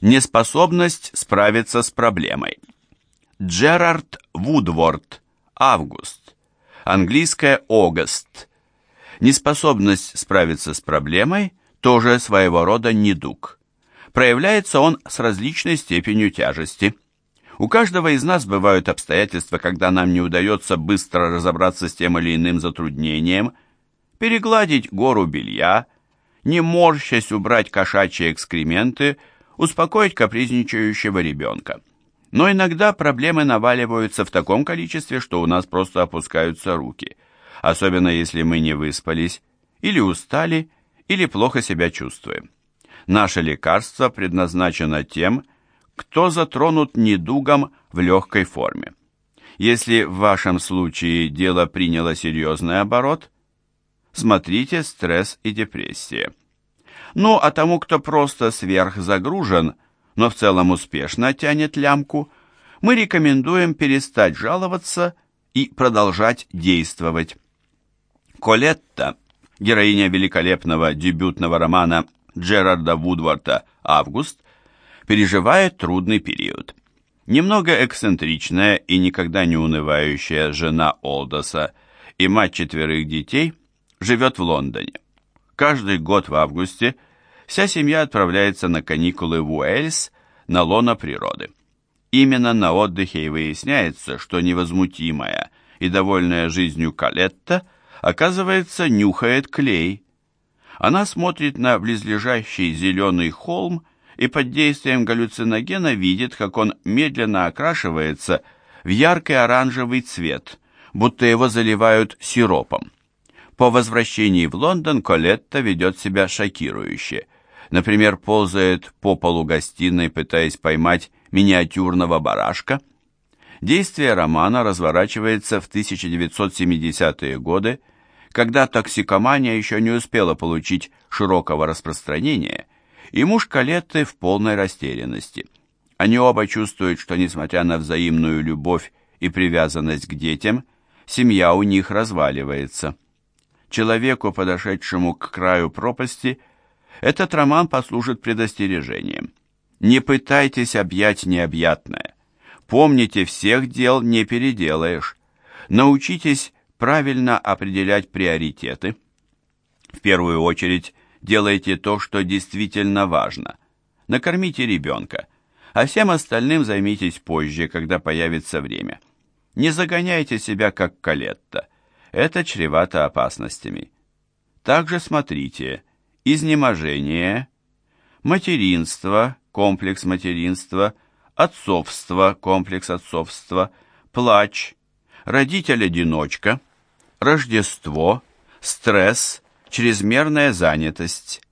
Неспособность справиться с проблемой. Джерард Вудворд. Август. Английское Огост. Неспособность справиться с проблемой тоже своего рода недуг. Проявляется он с различной степенью тяжести. У каждого из нас бывают обстоятельства, когда нам не удается быстро разобраться с тем или иным затруднением, перегладить гору белья, не морщась убрать кошачьи экскременты, успокоить капризничающего ребенка. Но иногда проблемы наваливаются в таком количестве, что у нас просто опускаются руки, особенно если мы не выспались, или устали, или плохо себя чувствуем. Наше лекарство предназначено тем, кто затронут недугом в легкой форме. Если в вашем случае дело приняло серьезный оборот, смотрите стресс и депрессия. Ну, а тому, кто просто сверхзагружен, но в целом успешно тянет лямку, мы рекомендуем перестать жаловаться и продолжать действовать. Колетта, героиня великолепного дебютного романа Джерарда Вудворта «Август», переживает трудный период. Немного эксцентричная и никогда не унывающая жена Олдоса и мать четверых детей живет в Лондоне. Каждый год в августе вся семья отправляется на каникулы в Уэльс на лоно природы. Именно на отдыхе и выясняется, что невозмутимая и довольная жизнью Калетта, оказывается, нюхает клей. Она смотрит на близлежащий зеленый холм и под действием галлюциногена видит, как он медленно окрашивается в яркий оранжевый цвет, будто его заливают сиропом. По возвращении в Лондон Колетта ведет себя шокирующе. Например, ползает по полу гостиной, пытаясь поймать миниатюрного барашка. Действие романа разворачивается в 1970-е годы, когда токсикомания еще не успела получить широкого распространения, и муж Калетты в полной растерянности. Они оба чувствуют, что, несмотря на взаимную любовь и привязанность к детям, семья у них разваливается. Человеку, подошедшему к краю пропасти, этот роман послужит предостережением. Не пытайтесь объять необъятное. Помните, всех дел не переделаешь. Научитесь правильно определять приоритеты. В первую очередь, делайте то, что действительно важно. Накормите ребенка, а всем остальным займитесь позже, когда появится время. Не загоняйте себя, как Калетта. Это чревато опасностями. Также смотрите изнеможение, материнство, комплекс материнства, отцовство, комплекс отцовства, плач, родитель-одиночка, Рождество, стресс, чрезмерная занятость,